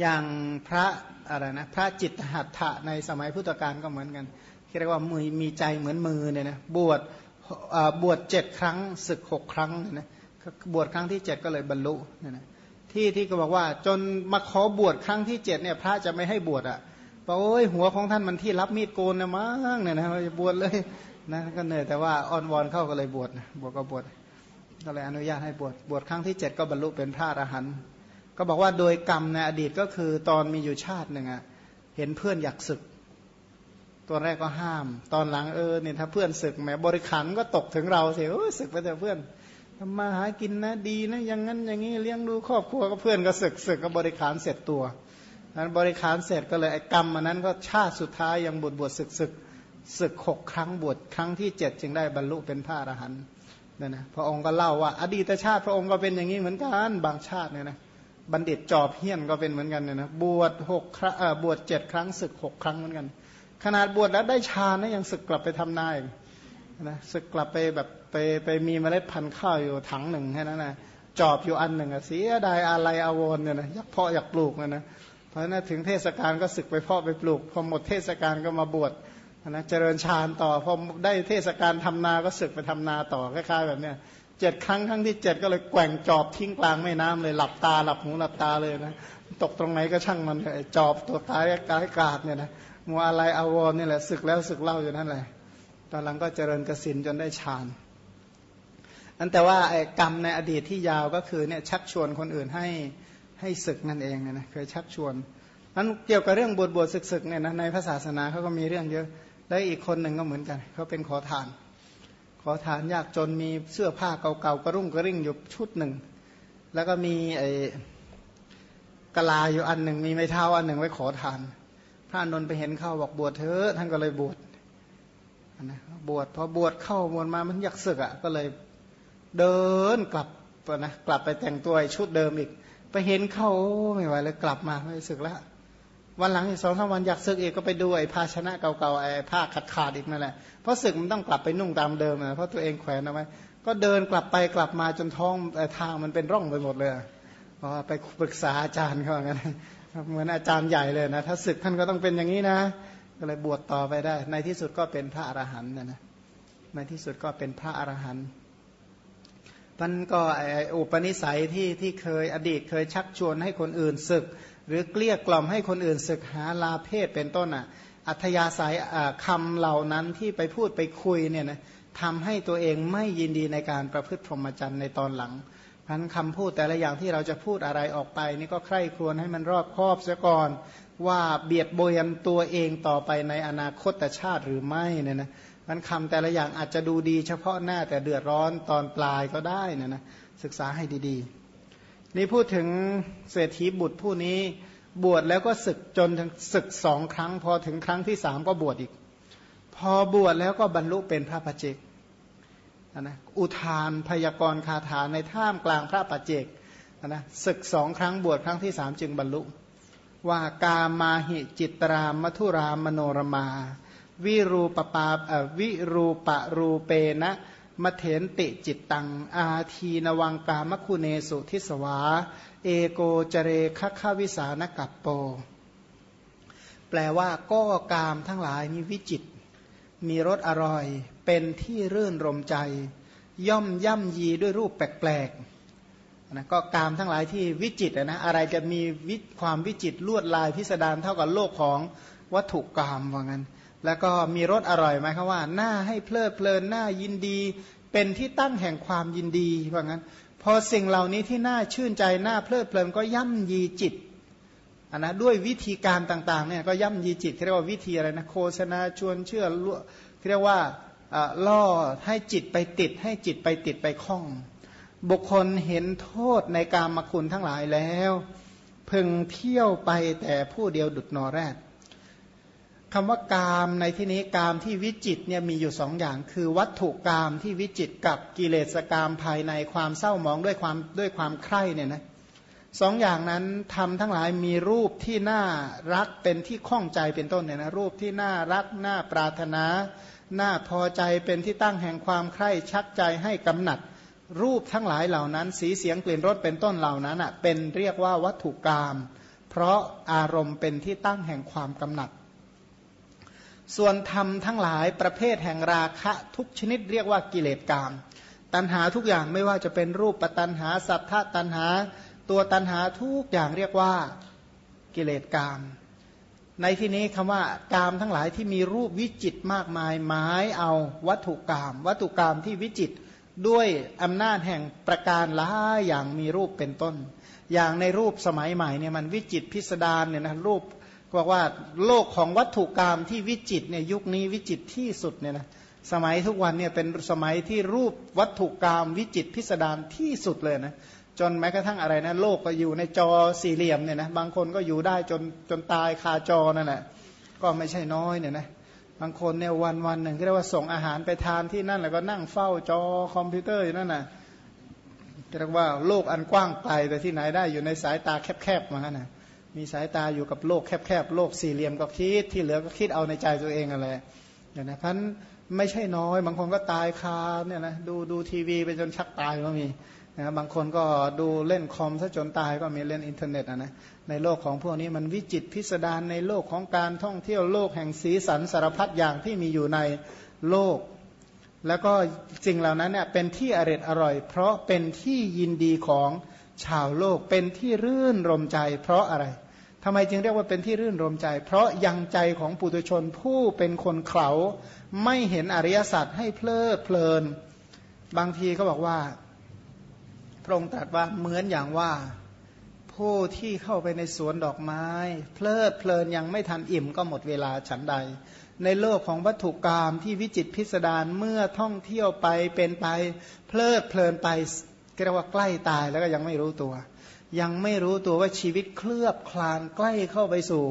อย่างพระอะไรนะพระจิตหัตถะในสมัยพุทธกาลก็เหมือนกันเรียกว่ามือมีใจเหมือนมือเนี่ยนะบวชบวชเจ็ดครั้งศึกหกครั้งเนี่ยนะบวชครั้งที่เจ็ดก็เลยบรรลุเนี่ยนะที่ที่ก็บอกว่าจนมาขอบวชครั้งที่เจ็ดเนี่ยพระจะไม่ให้บวชอะบอกโอ้ยหัวของท่านมันที่รับมีดโกนนะมั้งเนี่ยนะจะบวชเลยนะก็เหนื่อยแต่ว่าอ่อนวอนเข้าก็เลยบวชบวชก็บวชก็เลยอนุญาตให้บวชบวชครั้งที่เจ็ดก็บรรลุเป็นพระอรหันต์ ก็บอกว่าโดยกรรมในอดีตก็คือตอนมีอยู่ชาติหนึ่งอะเห็นเพื่อนอยากศึก ตัวแรกก็ห้าม ตอนหลังเออเนี่ยถ้าเพื่อนศึกแหมบริขารก็ตกถึงเราเสียศึกไปแต่เพื่อนทำมาหากินนะดีนะอย่างนั้นอย่างนี้เลี้ยงดูครอบครัวก็เพื่อนก็ศึกศึกก็บริขารเสร็จตัวนั้นบริขารเสร็จก็เลยไอ้กรรมมันนั้นก็ชาติสุดท้ายยังบวชบวชศึกศึกศึกหกครั้งบวชครั้งที่เจ็ดจึงได้บรรลุเป็นพระอรหันต์นั่นนะพระองค์ก็เล่าว่า อดีตชาติพระองค์ก็เป็นอย่างนี้เหมือนกันบางชาติเนี่ยนะ บัณฑิตจอบเฮี้ยนก็เป็นเหมือนกันเนี่ยนะบวชหกครั้งบวชเจ็ดครั้งศึกหกครั้งเหมือนกัน ขนาดบวชแล้วได้ฌานนะยังศึกกลับไปทำนายนะศึกกลับไปแบบไปไปมีเมล็ดพันธุ์ข้าวอยู่ถังหนึ่งแค่นั้นนะจอบอยู่อันหนึ่งอะเสียดายอะไรอาวรเนี่ยนะอยากเพาะอยากปลูกนะนะเพราะนั้นถึงเทศกาลก็ศึกไปเพาะไปปลูก พอหมดเทศกาลก็มาบวชนะเจริญฌานต่อพอได้เทศกาลทำนาก็ศึกไปทำนาต่อคล้ายๆแบบเนี้ย เจ็ดครั้งครั้งที่เจ็ดก็เลยแกว่งจอบทิ้งกลางแม่น้ำเลยหลับตาหลับหูหลับตาเลยนะตกตรงไหนก็ช่างมันเลยจอบตัวกายกายกาดเนี่ยนะมัวอะไรอาวรนี่แหละศึกแล้วศึกเล่าอยู่นั่นแหละตอนหลังก็เจริญกสินจนได้ฌานอันแต่ว่าไอ้กรรมในอดีตที่ยาวก็คือเนี่ยชักชวนคนอื่นให้ให้ศึกนั่นเองเนี่ยนะเคยชักชวนนั้นเกี่ยวกับเรื่องบวชบวชศึกศึกเนี่ยนะในพระศาสนาเขาก็มีเรื่องเยอะแล้อีกคนหนึ่งก็เหมือนกันเขาเป็นขอทาน อทานยากจนมีเสื้อผ้าเก่าๆกระรุ่งกระริ่งอยู่ชุดหนึ่ง แล้วก็มีไอ้กะลาอยู่อันหนึ่ง มีไม้เท้าอันหนึ่งไว้ขอทาน พระนนท์ไปเห็นเข้าบอกบวชเถอะท่านก็เลยบวชนะบวชพอบวชเข้าบวชมามันอยากศึกอะก็เลยเดินกลับนะกลับไปแต่งตัวชุดเดิมอีก ไปเห็นเข้าไม่ไหวเลยกลับมาไม่ศึกแล้ว วันหลังอีกสองสาวันอยากศึกอีกก็ไปดูไอ้ภาชนะเก่าๆไอ้ผ้าขาดขาดอีกนั่นแหละเพราะศึกมันต้องกลับไปนุ่งตามเดิมนะเพราะตัวเองแขวนเอาไว้ก็เดินกลับไปกลับมาจนท้องทางมันเป็นร่องไปหมดเลยเพราะไปปรึกษาอาจารย์เขาอย่างนั้นเหมือนอาจารย์ใหญ่เลยนะถ้าศึกท่านก็ต้องเป็นอย่างนี้นะก็เลยบวชต่อไปได้ ในที่สุดก็เป็นพระอรหันต์นะนะในที่สุดก็เป็นพระอรหันต์มันก็อุปนิสัยที่ที่เคยอดีตเคยชักชวนให้คนอื่นศึก หรือเกลี้ยกล่อมให้คนอื่นศึกหาลาเพศเป็นต้นอะอัธยาศัยคำเหล่านั้นที่ไปพูดไปคุยเนี่ยนะทำให้ตัวเองไม่ยินดีในการประพฤติพรหมจรรย์ในตอนหลังพันคำพูดแต่ละอย่างที่เราจะพูดอะไรออกไป นี่ก็ใคร่ครวญให้มันรอบครอบเสียก่อน ว่าเบียดโบยนตัวเองต่อไปในอนาคตชาติหรือไม่เนี่ยนะมันคำแต่ละอย่างอาจจะดูดีเฉพาะหน้าแต่เดือดร้อนตอนปลายก็ได้นะนะศึกษาให้ดีๆ นี่พูดถึงเศรษฐีบุตรผู้นี้บวชแล้วก็ศึกจนถึงศึกสองครั้ง พอถึงครั้งที่สามก็บวชอีก พอบวชแล้วก็บรรลุเป็นพระปัจเจกนะอุทานพยากรณ์คาถาในท่ามกลางพระปัจเจกนะศึกสองครั้งบวชครั้งที่สามจึงบรรลุ ว่ากามาหิจิตรามัทุรามโนรมา วิรูปปาวิรูปะรูเปนะ มะเถนติจิตตัง อาทีนวังกามคุเนสุทิสวา เอโกเจเรคัควิสานกัปโป แปลว่าก็กามทั้งหลายมีวิจิต มีรสอร่อย เป็นที่รื่นรมใจ ย่อมย่ำยีด้วยรูปแปลกๆนะก็กามทั้งหลายที่วิจิตนะอะไรจะมีวิความวิจิตลวดลายพิสดารเท่ากับโลกของวัตถุกรรมว่างั้น แล้วก็มีรสอร่อยไหมครับว่าหน้าให้เพลิดเพลินหน้ายินดี เป็นที่ตั้งแห่งความยินดีว่างั้น พอสิ่งเหล่านี้ที่น่าชื่นใจหน้าเพลิดเพลินก็ย่ำยีจิตอันนะด้วยวิธีการต่างๆเนี่ยก็ย่ำยีจิตเรียกว่าวิธีอะไรนะโฆษณาชวนเชื่อเรียกว่าล่อให้จิตไปติด ให้จิตไปติดไปคล้อง บุคคลเห็นโทษในการมคุณทั้งหลายแล้ว พึงเที่ยวไปแต่ผู้เดียวดุดนอแรด คำว่ากามในที่นี้กามที่วิจิตเนี่ยมีอยู่สองอย่าง คือวัตถุกามที่วิจิตกับกิเลสกามภายในความเศร้ามองด้วยความด้วยความใคร่เนี่ยนะสองอย่างนั้นทำทั้งหลายมีรูปที่น่ารักเป็นที่ข้องใจเป็นต้นเนี่ยนะรูปที่น่ารักน่าปรารถนา น่าพอใจเป็นที่ตั้งแห่งความใคร่ชักใจให้กำหนัด รูปทั้งหลายเหล่านั้น สีเสียงกลิ่นรสเป็นต้นเหล่านั้นอะเป็นเรียกว่าวัตถุกรรมเพราะอารมณ์เป็นที่ตั้งแห่งความกำหนัด ส่วนธรรมทั้งหลายประเภทแห่งราคะทุกชนิดเรียกว่ากิเลสกาม ตัณหาทุกอย่างไม่ว่าจะเป็นรูปปัตัณหาสัทธตัณหา ตัวตัณหาทุกอย่างเรียกว่ากิเลสกาม ในที่นี้คำว่ากามทั้งหลายที่มีรูปวิจิตมากมายหมายเอาวัตถุกรรมวัตถุกรรมที่วิจิตด้วยอำนาจแห่งประการละอย่างมีรูปเป็นต้น อย่างในรูปสมัยใหม่เนี่ยมันวิจิตพิสดารเนี่ยนะรูป บอกว่าโลกของวัตถุกรรมที่วิจิตเนี่ยยุคนี้วิจิตที่สุดเนี่ยนะสมัยทุกวันเนี่ยเป็นสมัยที่รูปวัตถุกรรมวิจิตพิสดารที่สุดเลยนะจนแม้กระทั่งอะไรนะโลกก็อยู่ในจอสี่เหลี่ยมเนี่ยนะบางคนก็อยู่ได้จนจนตายคาจอนั่นแหละก็ไม่ใช่น้อยเนี่ยนะบางคนเนี่ยวันวันหนึ่งก็เรียกว่าส่งอาหารไปทานที่นั่นแล้วก็นั่งเฝ้าจอคอมพิวเตอร์อยู่นั่นน่ะเรียกว่าโลกอันกว้างไกลแต่ที่ไหนได้อยู่ในสายตาแคบๆมาขนาด มีสายตาอยู่กับโลกแคบๆ โลกสี่เหลี่ยมก็คิด ที่เหลือก็คิดเอาในใจตัวเองอะไรอย่างนั้นพันไม่ใช่น้อย บางคนก็ตายคาเนี่ยนะดูดูทีวีไปจนชักตายก็มีนะบางคนก็ดูเล่นคอมซะจนตายก็มีเล่นอินเทอร์เน็ตนะในโลกของพวกนี้มันวิจิตพิสดารในโลกของการท่องเที่ยวโลกแห่งสีสันสารพัดอย่างที่มีอยู่ในโลก แล้วก็สิ่งเหล่านั้นเนี่ยเป็นที่อร่อยอร่อย เพราะเป็นที่ยินดีของชาวโลกเป็นที่รื่นรมใจ เพราะอะไร ทำไมจึงเรียกว่าเป็นที่รื่นรมใจ เพราะยังใจของปุถุชนผู้เป็นคนเขาไม่เห็นอริยสัจให้เพลิดเพลิน บางทีก็บอกว่า พระองค์ตรัสว่าเหมือนอย่างว่า ผู้ที่เข้าไปในสวนดอกไม้ เพลิดเพลินยังไม่ทันอิ่มก็หมดเวลาฉันใด ในโลกของวัตถุกรรมที่วิจิตพิสดารเมื่อท่องเที่ยวไปเป็นไป เพลิดเพลินไปเรียกว่าใกล้ตายแล้วก็ยังไม่รู้ตัว ยังไม่รู้ตัวว่าชีวิตเคลือบคลานใกล้เข้าไปสู่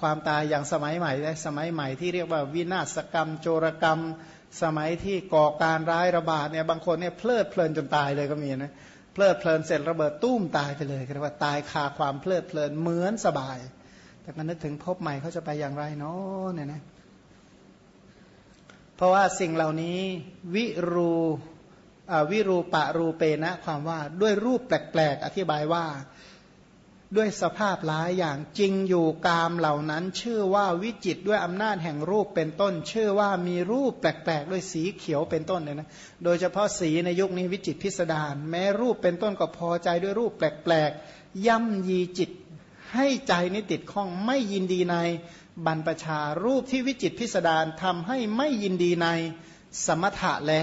ความตายอย่างสมัยใหม่และสมัยใหม่ที่เรียกว่าวินาศกรรม โจรกรรม สมัยที่ก่อการร้ายระบาดเนี่ยบางคนเนี่ยเพลิดเพลินจนตายเลยก็มีนะเพลิดเพลินเสร็จระเบิดตุ้มตายไปเลยเรียกว่าตายคาความเพลิดเพลินเหมือนสบาย แต่ก็นึกถึงพบใหม่เขาจะไปอย่างไรเนาะเนี่ยนะเพราะว่าสิ่งเหล่านี้วิรู วิรูปะรูเปนะความว่าด้วยรูปแปลกๆ อธิบายว่า ด้วยสภาพหลายอย่างจริงอยู่กามเหล่านั้น ชื่อว่าวิจิตด้วยอำนาจแห่งรูปเป็นต้น ชื่อว่ามีรูปแปลกๆ ด้วยสีเขียวเป็นต้นเนี่ยนะโดยเฉพาะสีในยุคนี้วิจิตพิสดารแม้รูปเป็นต้นก็พอใจด้วยรูปแปลกๆ ย่ำยีจิต ให้ใจนิติดข้องไม่ยินดีในบรรพชารูปที่วิจิตพิสดารทำให้ไม่ยินดีในสมถะและ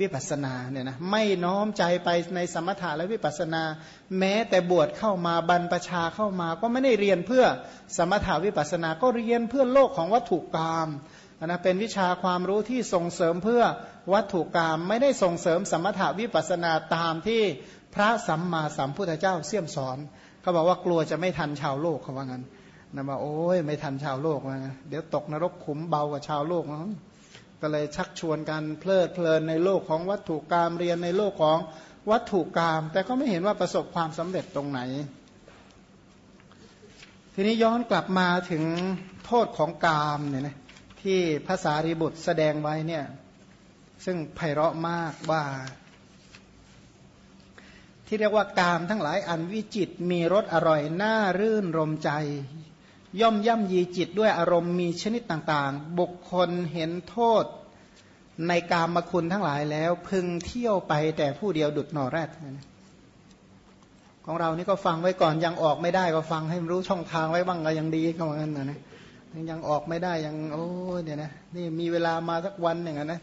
วิปัสนาเนี่ยนะไม่น้อมใจไปในสมถะและวิปัสนา แม้แต่บวชเข้ามาบรรพชาเข้ามาก็ไม่ได้เรียนเพื่อสมถะวิปัสนาก็เรียนเพื่อโลกของวัตถุกรรมนะเป็นวิชาความรู้ที่ส่งเสริมเพื่อวัตถุกรรมไม่ได้ส่งเสริมสมถะวิปัสนาตามที่พระสัมมาสัมพุทธเจ้าเสี่ยมสอนเขาบอกว่ากลัวจะไม่ทันชาวโลกเขาว่างั้นนะว่าโอ้ยไม่ทันชาวโลกว่าเดี๋ยวตกนรกขุมเบากว่าชาวโลกนะ ก็เลยชักชวนกันเพลิดเพลินในโลกของวัตถุกรรมเรียนในโลกของวัตถุกรรมแต่ก็ไม่เห็นว่าประสบความสำเร็จตรงไหน ทีนี้ย้อนกลับมาถึงโทษของกามเนี่ยนะที่ภาษารีบุตรแสดงไว้เนี่ยซึ่งไพเราะมากว่า ที่เรียกว่ากามทั้งหลายอันวิจิตมีรสอร่อยน่ารื่นรมใจ ย่อมย่ำยีจิตด้วยอารมณ์มีชนิดต่างๆ บุคคลเห็นโทษในกามคุณทั้งหลายแล้ว พึงเที่ยวไปแต่ผู้เดียวดุดหน่อแรดของเรานี่ก็ฟังไว้ก่อนยังออกไม่ได้ก็ฟังให้รู้ช่องทางไว้บ้างก็ยังดีก็เหมือนกันนะยังออกไม่ได้ยังโอ้เนี่ยนะนี่มีเวลามาสักวันหนึ่งนะ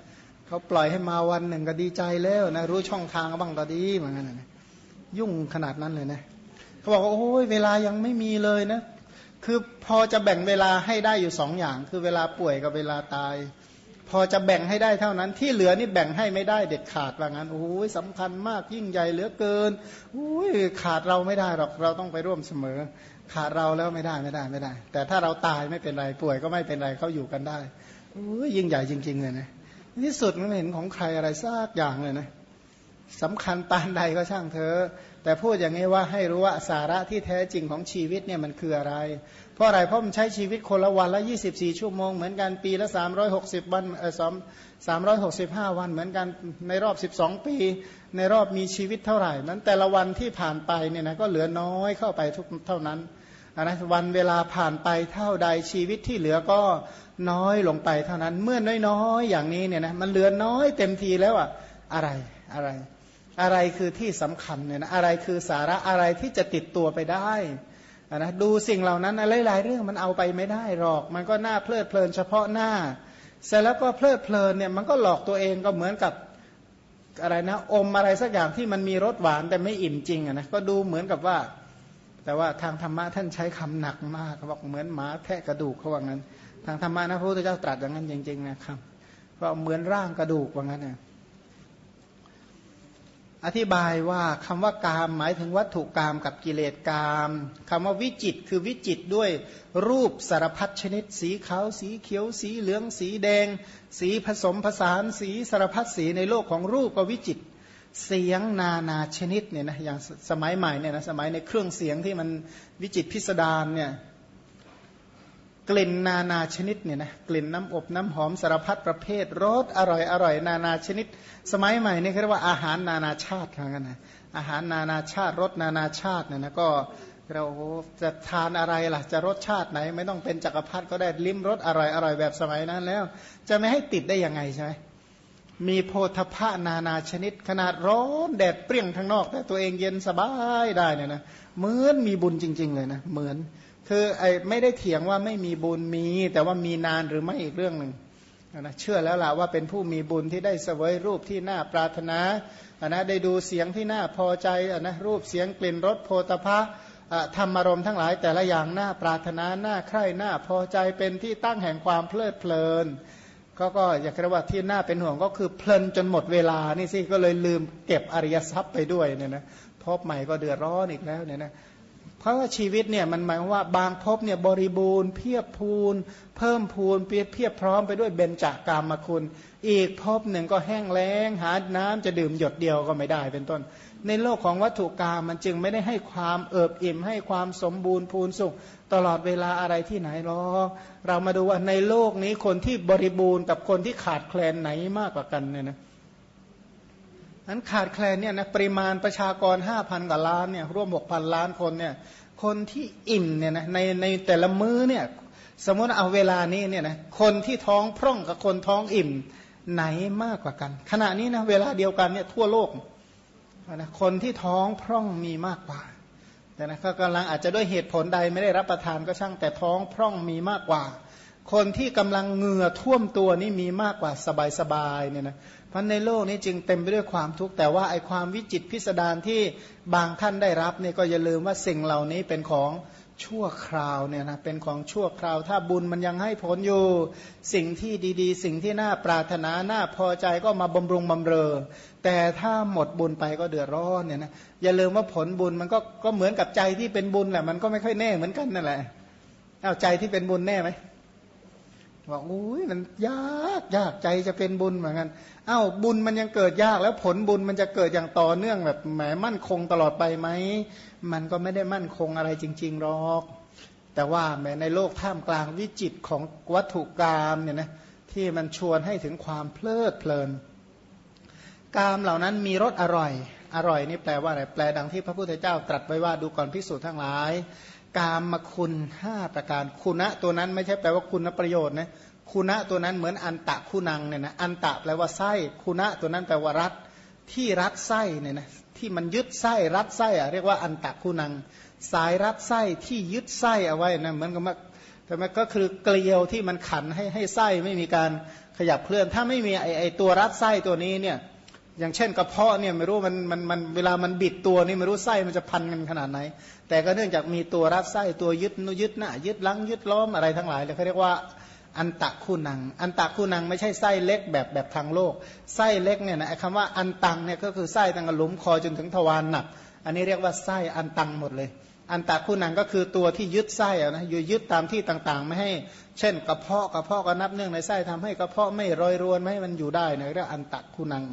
เขาปล่อยให้มาวันหนึ่งก็ดีใจแล้วนะรู้ช่องทางบ้างก็ดีเหมือนกันนะยุ่งขนาดนั้นเลยนะเขาบอกว่าโอ้ยเวลายังไม่มีเลยนะ คือพอจะแบ่งเวลาให้ได้อยู่สองอย่าง คือเวลาป่วยกับเวลาตาย พอจะแบ่งให้ได้เท่านั้น ที่เหลือนี่แบ่งให้ไม่ได้เด็ดขาดว่างั้นโอ้ยสำคัญมากยิ่งใหญ่เหลือเกินโอ้ยขาดเราไม่ได้หรอกเราต้องไปร่วมเสมอ ขาดเราแล้วไม่ได้ไม่ได้ไม่ได้ แต่ถ้าเราตายไม่เป็นไรป่วยก็ไม่เป็นไรเขาอยู่กันได้โอ้ยยิ่งใหญ่จริง ๆ เลยนะที่สุดไม่เห็นของใครอะไรซากอย่างเลยนะ สำคัญปานใดก็ช่างเธอแต่พูดอย่างนี้ว่าให้รู้ว่าสาระที่แท้จริงของชีวิตเนี่ยมันคืออะไร เพราะอะไรเพราะมันใช้ชีวิตคนละวันละ 24 ชั่วโมงเหมือนกันปีละ 360 วันเออสามร้อยหกสิบห้าวันเหมือนกันในรอบ 12 ปี ในรอบมีชีวิตเท่าไหร่นั้นแต่ละวันที่ผ่านไปเนี่ยนะก็เหลือน้อยเข้าไปทุกเท่านั้นนะวันเวลาผ่านไปเท่าใดชีวิตที่เหลือก็น้อยลงไปเท่านั้น เมื่อน้อยๆอย่างนี้เนี่ยนะมันเหลือน้อยเต็มทีแล้วอะอะไรอะไร อะไรคือที่สำคัญเนี่ยนะอะไรคือสาระอะไรที่จะติดตัวไปได้นะดูสิ่งเหล่านั้นหลายๆเรื่องมันเอาไปไม่ได้หรอก มันก็น่าเพลิดเพลินเฉพาะหน้า เสร็จแล้วก็เพลิดเพลินเนี่ยมันก็หลอกตัวเองก็เหมือนกับอะไรนะอมอะไรสักอย่างที่มันมีรสหวานแต่ไม่อิ่มจริงอะนะก็ดูเหมือนกับว่า แต่ว่าทางธรรมะท่านใช้คำหนักมากเขาบอกเหมือนหมาแทะกระดูกเขาว่างั้น ทางธรรมะนะพระพุทธเจ้าตรัสอย่างนั้นจริงๆนะครับก็เหมือนร่างกระดูกว่างั้นนะ อธิบายว่าคำว่ากามหมายถึงวัตถุกามกับกิเลสกามคำว่าวิจิตคือวิจิตด้วยรูปสารพัดชนิด สีขาวสีเขียว สีเหลือง สีแดง สีผสมผสานสีสารพัดสีในโลกของรูปก็วิจิต เสียงนานาชนิดเนี่ยนะอย่างสมัยใหม่เนี่ยนะสมัยในเครื่องเสียงที่มันวิจิตพิสดารเนี่ย กลิ่นนานาชนิดเนี่ยนะกลิ่นน้ำอบน้ำหอมสารพัดประเภทรสอร่อยอร่อยนานาชนิด สมัยใหม่นี่เรียกว่าอาหารนานาชาติทางกันนะอาหารนานาชาติรสนานาชาติเนี่ยนะก็เราจะทานอะไรล่ะ จะรสชาติไหน ไม่ต้องเป็นจักรพรรดิก็ได้ลิ้มรสอร่อยอร่อยแบบสมัยนั้นแล้ว จะไม่ให้ติดได้ยังไงใช่ไหมมีโพธพะนานาชนิด ขนาดร้อนแดดเปรี้ยงทางนอก แต่ตัวเองเย็นสบายได้เนี่ยนะเหมือนมีบุญจริง ๆ เลยนะเหมือน คือไอ้ไม่ได้เถียงว่าไม่มีบุญมี แต่ว่ามีนานหรือไม่อีกเรื่องหนึ่งนะเชื่อแล้วล่ะว่าเป็นผู้มีบุญที่ได้เสวยรูปที่น่าปรารถนาอะนะได้ดูเสียงที่น่าพอใจอะนะรูปเสียงกลิ่นรสโพธพะธรรมารมทั้งหลายแต่ละอย่างน่าปรารถนาน่าใคร่น่าพอใจเป็นที่ตั้งแห่งความเพลิดเพลินก็ก็อยากจะว่าที่น่าเป็นห่วงก็คือเพลินจนหมดเวลานี่สิก็เลยลืมเก็บอริยทรัพย์ไปด้วยเนี่ยนะพบใหม่ก็เดือดร้อนอีกแล้วเนี่ยนะ เพราะว่าชีวิตเนี่ยมันหมายว่าบางภพเนี่ยบริบูรณ์เพียบพูนเพิ่มพูนเพียบเพียบพร้อมไปด้วยเบญจากามมาคุณ อีกภพหนึ่งก็แห้งแล้ง หาน้ำจะดื่มหยดเดียวก็ไม่ได้เป็นต้น ในโลกของวัตถุกรรมมันจึงไม่ได้ให้ความเอิบอิ่ม ให้ความสมบูรณ์พูนสุข ตลอดเวลาอะไรที่ไหนหรอกเรามาดูว่าในโลกนี้คนที่บริบูรณ์กับคนที่ขาดแคลนไหนมากกว่ากันเนี่ยนะ นั้นขาดแคลนเนี่ยนะปริมาณประชากรห้าพันกว่าล้านเนี่ยร่วมหกพันล้านคนเนี่ยคนที่อิ่มเนี่ยนะในในแต่ละมื้อเนี่ยสมมติเอาเวลานี้เนี่ยนะคนที่ท้องพร่องกับคนท้องอิ่มไหนมากกว่ากัน ขณะนี้นะเวลาเดียวกันเนี่ยทั่วโลกนะคนที่ท้องพร่องมีมากกว่าแต่นะก็กำลังอาจจะด้วยเหตุผลใดไม่ได้รับประทานก็ช่างแต่ท้องพร่องมีมากกว่า คนที่กำลังเหงื่อท่วมตัวนี่มีมากกว่าสบายๆเนี่ยนะพันในโลกนี้จึงเต็มไปด้วยความทุกข์แต่ว่าไอความวิจิตพิสดารที่บางท่านได้รับเนี่ยก็อย่าลืมว่าสิ่งเหล่านี้เป็นของชั่วคราวเนี่ยนะเป็นของชั่วคราว ถ้าบุญมันยังให้ผลอยู่ สิ่งที่ดีๆ สิ่งที่น่าปรารถนาน่าพอใจก็มาบำรุงบำเรอ แต่ถ้าหมดบุญไปก็เดือดร้อนเนี่ยนะอย่าลืมว่าผลบุญมันก็ก็เหมือนกับใจที่เป็นบุญแหละมันก็ไม่ค่อยแน่เหมือนกันนั่นแหละเอาใจที่เป็นบุญแน่ไหม บอกอุ้ยมันยากยากใจจะเป็นบุญเหมือนกันอา้าวบุญมันยังเกิดยากแล้วผลบุญมันจะเกิดอย่างต่อเนื่องแบบแหมมั่นคงตลอดไปไหมมันก็ไม่ได้มั่นคงอะไรจริง ๆหรอก แต่ว่าแม้ในโลกท่ามกลางวิจิตของวัตถุกรรมเนี่ยนะที่มันชวนให้ถึงความเพลิดเพลินกามเหล่านั้นมีรสอร่อย อร่อยนี่แปลว่าอะไรแปลดังที่พระพุทธเจ้าตรัสไว้ว่าดูก่อนพิสูจน์ทั้งหลาย กามมคุณห้าประการ คุณะตัวนั้นไม่ใช่แปลว่าคุณประโยชน์นะคุณะตัวนั้นเหมือนอันตะคุณังเนี่ยนะอันตะแปลว่าไส้ คุณะตัวนั้นแปลว่ารัดที่รัดไส้เนี่ยนะที่มันยึดไส้รัดไส้อะเรียกว่าอันตะคุณัง สายรัดไส้ที่ยึดไส้เอาไว้นะเหมือนกับว่าแต่มันก็คือเกลียวที่มันขันให้ให้ไส้ไม่มีการขยับเคลื่อน ถ้าไม่มีไอไอตัวรัดไส้ตัวนี้เนี่ย อย่างเช่นกระเพาะเนี่ยไม่รู้มันมันมันเวลามันบิดตัวนี่ไม่รู้ไส้มันจะพันกันขนาดไหน แต่ก็เนื่องจากมีตัวรัดไส้ตัวยึดนยึดหน้ายึดลังยึดล้อมอะไรทั้งหลายเลยเขาเรียกว่าอันตะคู่นัง อันตะคู่นังไม่ใช่ไส้เล็กแบบแบบทางโลก ไส้เล็กเนี่ยนะคำว่าอันตังเนี่ยก็คือไส้ตั้งหลุมคอจนถึงทวารหนัก อันนี้เรียกว่าไส้อันตังหมดเลย อันตะคู่นังก็คือตัวที่ยึดไส้นะอยู่ยึดตามที่ต่างๆ ไม่ให้ เช่น กระเพาะกระเพาะก็นับเนื่องในไส้ทำให้กระเพาะไม่รอยรวนไม่ให้มันอยู่ได้นะเรียกอันตะคูนัง